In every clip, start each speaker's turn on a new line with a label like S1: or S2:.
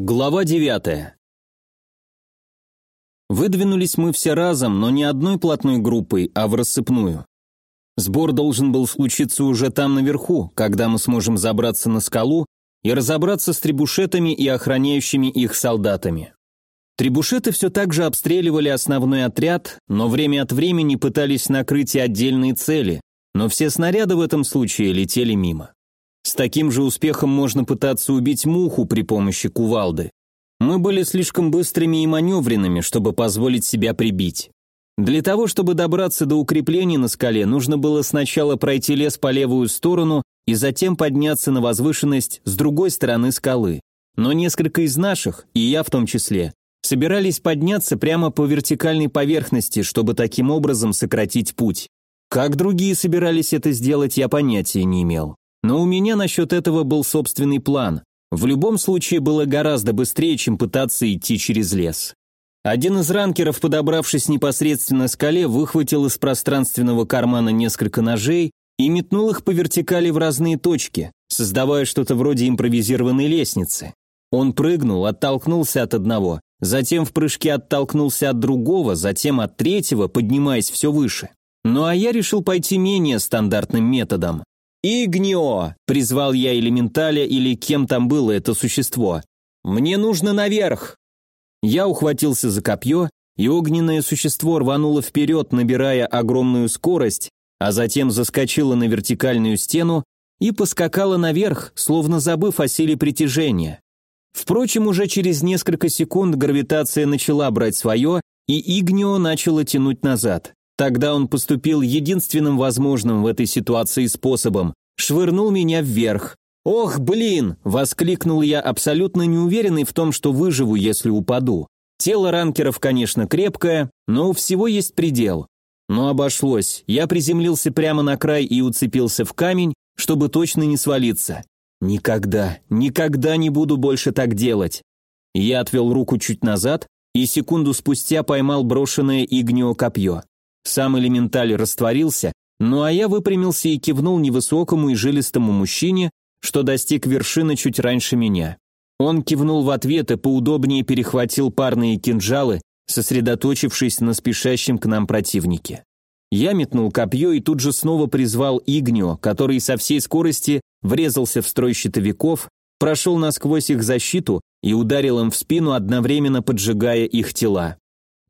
S1: Глава девятая. Выдвинулись мы все разом, но не одной плотной группой, а в рассыпную. Сбор должен был случиться уже там наверху, когда мы сможем забраться на скалу и разобраться с трибушетами и охраняющими их солдатами. Трибушеты все так же обстреливали основной отряд, но время от времени пытались накрыть и отдельные цели, но все снаряды в этом случае летели мимо. С таким же успехом можно пытаться убить муху при помощи кувалды. Мы были слишком быстрыми и маневренными, чтобы позволить себя прибить. Для того, чтобы добраться до укреплений на скале, нужно было сначала пройти лес по левую сторону и затем подняться на возвышенность с другой стороны скалы. Но несколько из наших, и я в том числе, собирались подняться прямо по вертикальной поверхности, чтобы таким образом сократить путь. Как другие собирались это сделать, я понятия не имел. Но у меня насчет этого был собственный план. В любом случае было гораздо быстрее, чем пытаться идти через лес. Один из ранкеров, подобравшись непосредственно к скале, выхватил из пространственного кармана несколько ножей и метнул их по вертикали в разные точки, создавая что-то вроде импровизированной лестницы. Он прыгнул, оттолкнулся от одного, затем в прыжке оттолкнулся от другого, затем от третьего, поднимаясь все выше. Ну а я решил пойти менее стандартным методом. «Игнио!» – призвал я элементаля или кем там было это существо. «Мне нужно наверх!» Я ухватился за копье, и огненное существо рвануло вперед, набирая огромную скорость, а затем заскочило на вертикальную стену и поскакало наверх, словно забыв о силе притяжения. Впрочем, уже через несколько секунд гравитация начала брать свое, и Игнио начало тянуть назад. Тогда он поступил единственным возможным в этой ситуации способом, швырнул меня вверх. «Ох, блин!» – воскликнул я, абсолютно неуверенный в том, что выживу, если упаду. Тело ранкеров, конечно, крепкое, но у всего есть предел. Но обошлось. Я приземлился прямо на край и уцепился в камень, чтобы точно не свалиться. Никогда, никогда не буду больше так делать. Я отвел руку чуть назад и секунду спустя поймал брошенное игнио копье. Сам элементаль растворился, ну а я выпрямился и кивнул невысокому и жилистому мужчине, что достиг вершины чуть раньше меня. Он кивнул в ответ и поудобнее перехватил парные кинжалы, сосредоточившись на спешащем к нам противнике. Я метнул копье и тут же снова призвал Игнио, который со всей скорости врезался в строй щитовиков, прошел насквозь их защиту и ударил им в спину, одновременно поджигая их тела.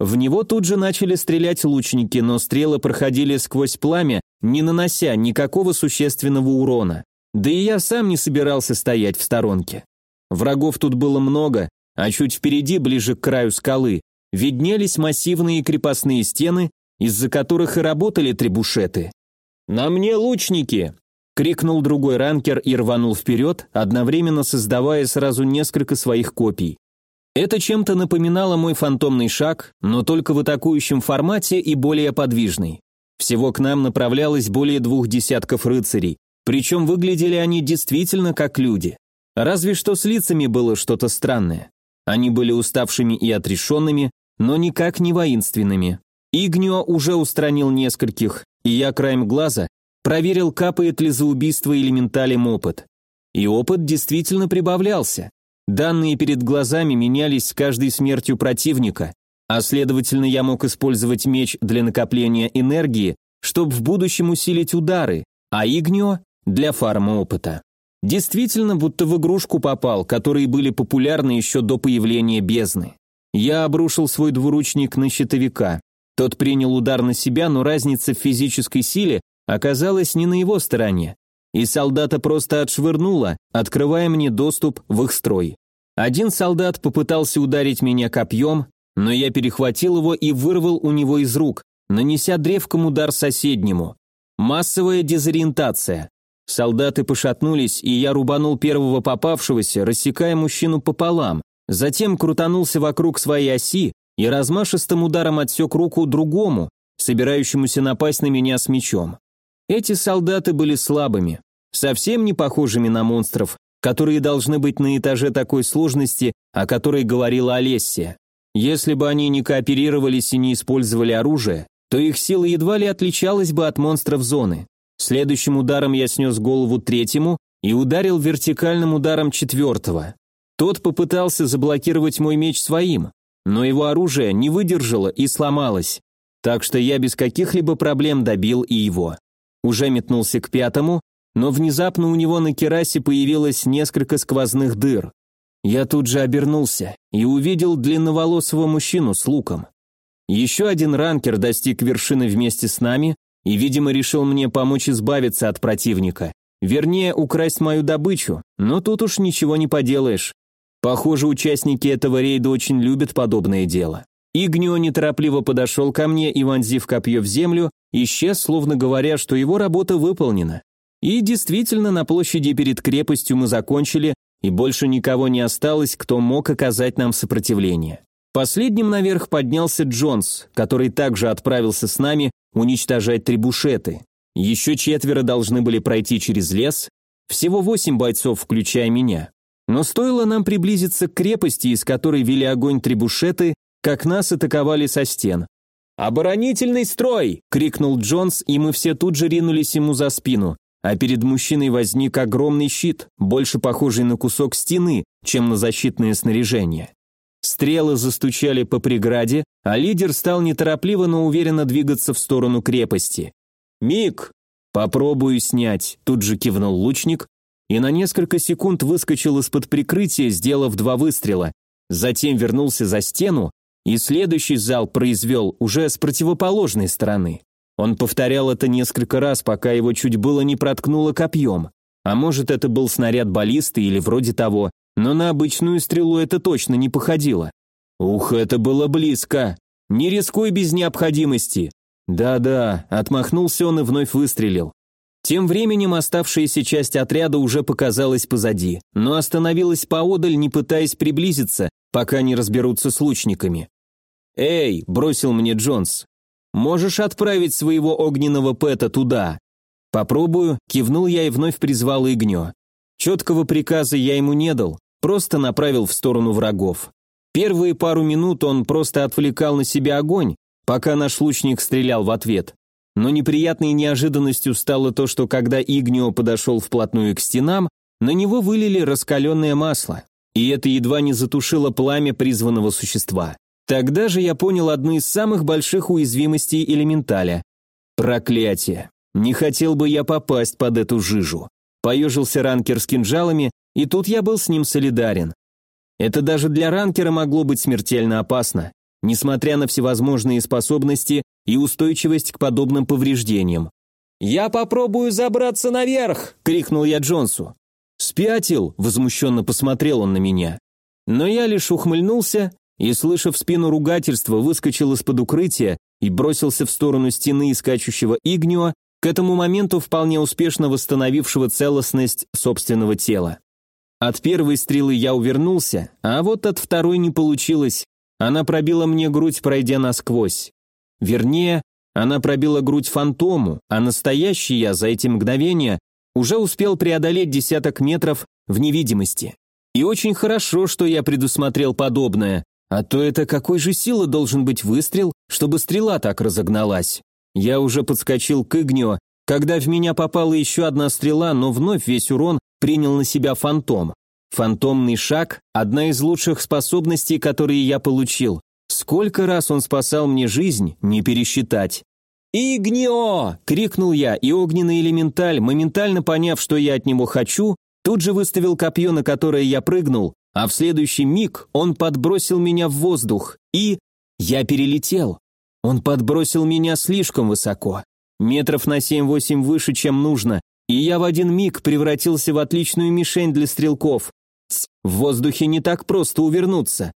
S1: В него тут же начали стрелять лучники, но стрелы проходили сквозь пламя, не нанося никакого существенного урона. Да и я сам не собирался стоять в сторонке. Врагов тут было много, а чуть впереди, ближе к краю скалы, виднелись массивные крепостные стены, из-за которых и работали требушеты. «На мне лучники!» — крикнул другой ранкер и рванул вперед, одновременно создавая сразу несколько своих копий. Это чем-то напоминало мой фантомный шаг, но только в атакующем формате и более подвижный. Всего к нам направлялось более двух десятков рыцарей, причем выглядели они действительно как люди. Разве что с лицами было что-то странное. Они были уставшими и отрешенными, но никак не воинственными. Игнио уже устранил нескольких, и я краем глаза проверил, капает ли за убийство элементалем опыт. И опыт действительно прибавлялся. Данные перед глазами менялись с каждой смертью противника, а следовательно я мог использовать меч для накопления энергии, чтобы в будущем усилить удары, а Игнио – для фарма опыта. Действительно, будто в игрушку попал, которые были популярны еще до появления бездны. Я обрушил свой двуручник на щитовика. Тот принял удар на себя, но разница в физической силе оказалась не на его стороне и солдата просто отшвырнуло, открывая мне доступ в их строй. Один солдат попытался ударить меня копьем, но я перехватил его и вырвал у него из рук, нанеся древком удар соседнему. Массовая дезориентация. Солдаты пошатнулись, и я рубанул первого попавшегося, рассекая мужчину пополам, затем крутанулся вокруг своей оси и размашистым ударом отсек руку другому, собирающемуся напасть на меня с мечом. Эти солдаты были слабыми, совсем не похожими на монстров, которые должны быть на этаже такой сложности, о которой говорила Олессия. Если бы они не кооперировались и не использовали оружие, то их сила едва ли отличалась бы от монстров зоны. Следующим ударом я снес голову третьему и ударил вертикальным ударом четвертого. Тот попытался заблокировать мой меч своим, но его оружие не выдержало и сломалось, так что я без каких-либо проблем добил и его. Уже метнулся к пятому, но внезапно у него на керасе появилось несколько сквозных дыр. Я тут же обернулся и увидел длинноволосого мужчину с луком. Еще один ранкер достиг вершины вместе с нами и, видимо, решил мне помочь избавиться от противника. Вернее, украсть мою добычу, но тут уж ничего не поделаешь. Похоже, участники этого рейда очень любят подобное дело. Игнио неторопливо подошел ко мне и, вонзив копье в землю, исчез, словно говоря, что его работа выполнена. И действительно, на площади перед крепостью мы закончили, и больше никого не осталось, кто мог оказать нам сопротивление. Последним наверх поднялся Джонс, который также отправился с нами уничтожать трибушеты. Еще четверо должны были пройти через лес, всего восемь бойцов, включая меня. Но стоило нам приблизиться к крепости, из которой вели огонь трибушеты, как нас атаковали со стен. «Оборонительный строй!» — крикнул Джонс, и мы все тут же ринулись ему за спину, а перед мужчиной возник огромный щит, больше похожий на кусок стены, чем на защитное снаряжение. Стрелы застучали по преграде, а лидер стал неторопливо, но уверенно двигаться в сторону крепости. «Миг!» «Попробую снять», — тут же кивнул лучник, и на несколько секунд выскочил из-под прикрытия, сделав два выстрела. Затем вернулся за стену, и следующий зал произвел уже с противоположной стороны. Он повторял это несколько раз, пока его чуть было не проткнуло копьем. А может, это был снаряд баллисты или вроде того, но на обычную стрелу это точно не походило. Ух, это было близко. Не рискуй без необходимости. Да-да, отмахнулся он и вновь выстрелил. Тем временем оставшаяся часть отряда уже показалась позади, но остановилась поодаль, не пытаясь приблизиться, пока не разберутся с лучниками. «Эй!» – бросил мне Джонс. «Можешь отправить своего огненного пэта туда?» «Попробую», – кивнул я и вновь призвал Игнё. Четкого приказа я ему не дал, просто направил в сторону врагов. Первые пару минут он просто отвлекал на себя огонь, пока наш лучник стрелял в ответ. Но неприятной неожиданностью стало то, что когда Игнио подошел вплотную к стенам, на него вылили раскаленное масло, и это едва не затушило пламя призванного существа. Тогда же я понял одну из самых больших уязвимостей элементаля. Проклятие. Не хотел бы я попасть под эту жижу. Поежился ранкер с кинжалами, и тут я был с ним солидарен. Это даже для ранкера могло быть смертельно опасно несмотря на всевозможные способности и устойчивость к подобным повреждениям. «Я попробую забраться наверх!» — крикнул я Джонсу. «Спятил!» — возмущенно посмотрел он на меня. Но я лишь ухмыльнулся и, слышав спину ругательства, выскочил из-под укрытия и бросился в сторону стены искачущего Игнио, к этому моменту вполне успешно восстановившего целостность собственного тела. От первой стрелы я увернулся, а вот от второй не получилось, она пробила мне грудь, пройдя насквозь. Вернее, она пробила грудь фантому, а настоящий я за эти мгновения уже успел преодолеть десяток метров в невидимости. И очень хорошо, что я предусмотрел подобное, а то это какой же силы должен быть выстрел, чтобы стрела так разогналась. Я уже подскочил к Игнио, когда в меня попала еще одна стрела, но вновь весь урон принял на себя фантом. Фантомный шаг – одна из лучших способностей, которые я получил. Сколько раз он спасал мне жизнь, не пересчитать. «Игнио!» – крикнул я, и огненный элементаль, моментально поняв, что я от него хочу, тут же выставил копье, на которое я прыгнул, а в следующий миг он подбросил меня в воздух, и... Я перелетел. Он подбросил меня слишком высоко, метров на 7-8 выше, чем нужно, и я в один миг превратился в отличную мишень для стрелков, в воздухе не так просто увернуться.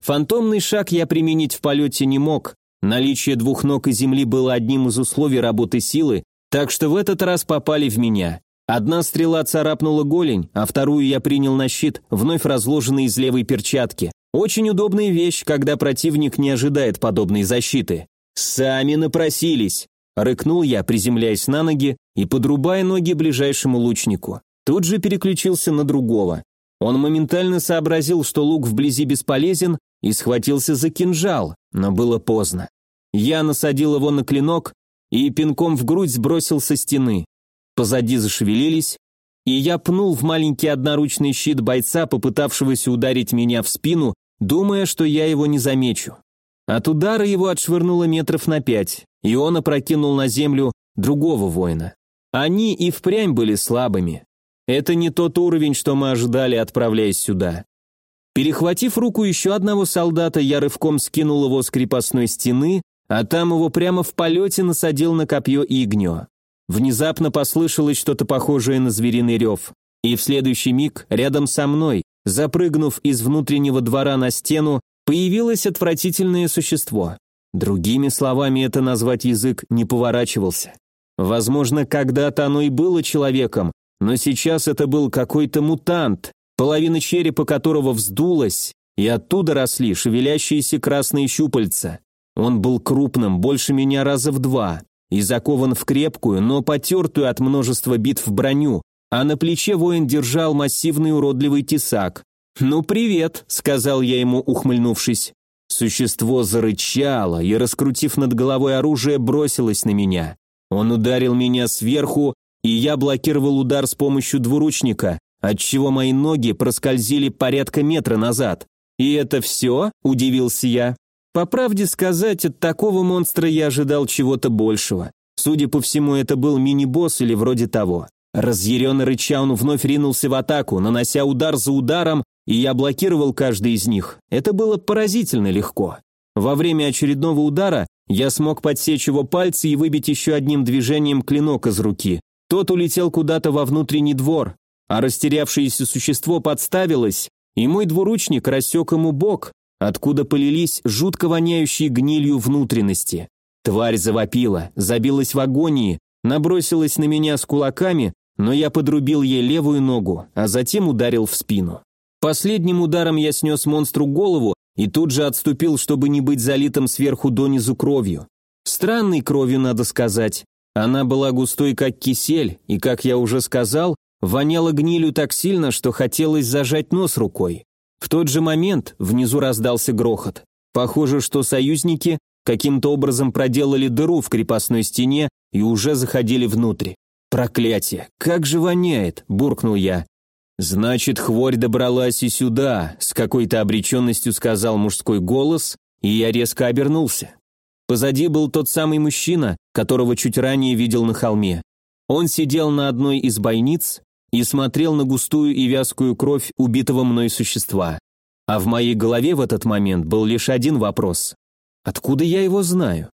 S1: Фантомный шаг я применить в полете не мог. Наличие двух ног и земли было одним из условий работы силы, так что в этот раз попали в меня. Одна стрела царапнула голень, а вторую я принял на щит, вновь разложенный из левой перчатки. Очень удобная вещь, когда противник не ожидает подобной защиты. «Сами напросились!» Рыкнул я, приземляясь на ноги и подрубая ноги ближайшему лучнику. Тут же переключился на другого. Он моментально сообразил, что лук вблизи бесполезен, и схватился за кинжал, но было поздно. Я насадил его на клинок и пинком в грудь сбросил со стены. Позади зашевелились, и я пнул в маленький одноручный щит бойца, попытавшегося ударить меня в спину, думая, что я его не замечу. От удара его отшвырнуло метров на пять, и он опрокинул на землю другого воина. Они и впрямь были слабыми. Это не тот уровень, что мы ожидали, отправляясь сюда. Перехватив руку еще одного солдата, я рывком скинул его с крепостной стены, а там его прямо в полете насадил на копье игнё. Внезапно послышалось что-то похожее на звериный рев, и в следующий миг рядом со мной, запрыгнув из внутреннего двора на стену, появилось отвратительное существо. Другими словами это назвать язык не поворачивался. Возможно, когда-то оно и было человеком, но сейчас это был какой-то мутант, половина черепа которого вздулась, и оттуда росли шевелящиеся красные щупальца. Он был крупным, больше меня раза в два, и закован в крепкую, но потертую от множества битв броню, а на плече воин держал массивный уродливый тесак. «Ну, привет», — сказал я ему, ухмыльнувшись. Существо зарычало и, раскрутив над головой оружие, бросилось на меня. Он ударил меня сверху, и я блокировал удар с помощью двуручника, отчего мои ноги проскользили порядка метра назад. «И это все?» – удивился я. По правде сказать, от такого монстра я ожидал чего-то большего. Судя по всему, это был мини-босс или вроде того. Разъяренно рыча он вновь ринулся в атаку, нанося удар за ударом, и я блокировал каждый из них. Это было поразительно легко. Во время очередного удара я смог подсечь его пальцы и выбить еще одним движением клинок из руки. Тот улетел куда-то во внутренний двор, а растерявшееся существо подставилось, и мой двуручник рассек ему бок, откуда полились жутко воняющие гнилью внутренности. Тварь завопила, забилась в агонии, набросилась на меня с кулаками, но я подрубил ей левую ногу, а затем ударил в спину. Последним ударом я снес монстру голову и тут же отступил, чтобы не быть залитым сверху донизу кровью. Странной кровью, надо сказать. Она была густой, как кисель, и, как я уже сказал, воняла гнилью так сильно, что хотелось зажать нос рукой. В тот же момент внизу раздался грохот. Похоже, что союзники каким-то образом проделали дыру в крепостной стене и уже заходили внутрь. «Проклятие! Как же воняет!» – буркнул я. «Значит, хворь добралась и сюда», – с какой-то обреченностью сказал мужской голос, и я резко обернулся. Позади был тот самый мужчина, которого чуть ранее видел на холме. Он сидел на одной из бойниц и смотрел на густую и вязкую кровь убитого мной существа. А в моей голове в этот момент был лишь один вопрос. Откуда я его знаю?